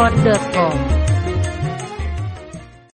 Anchor.com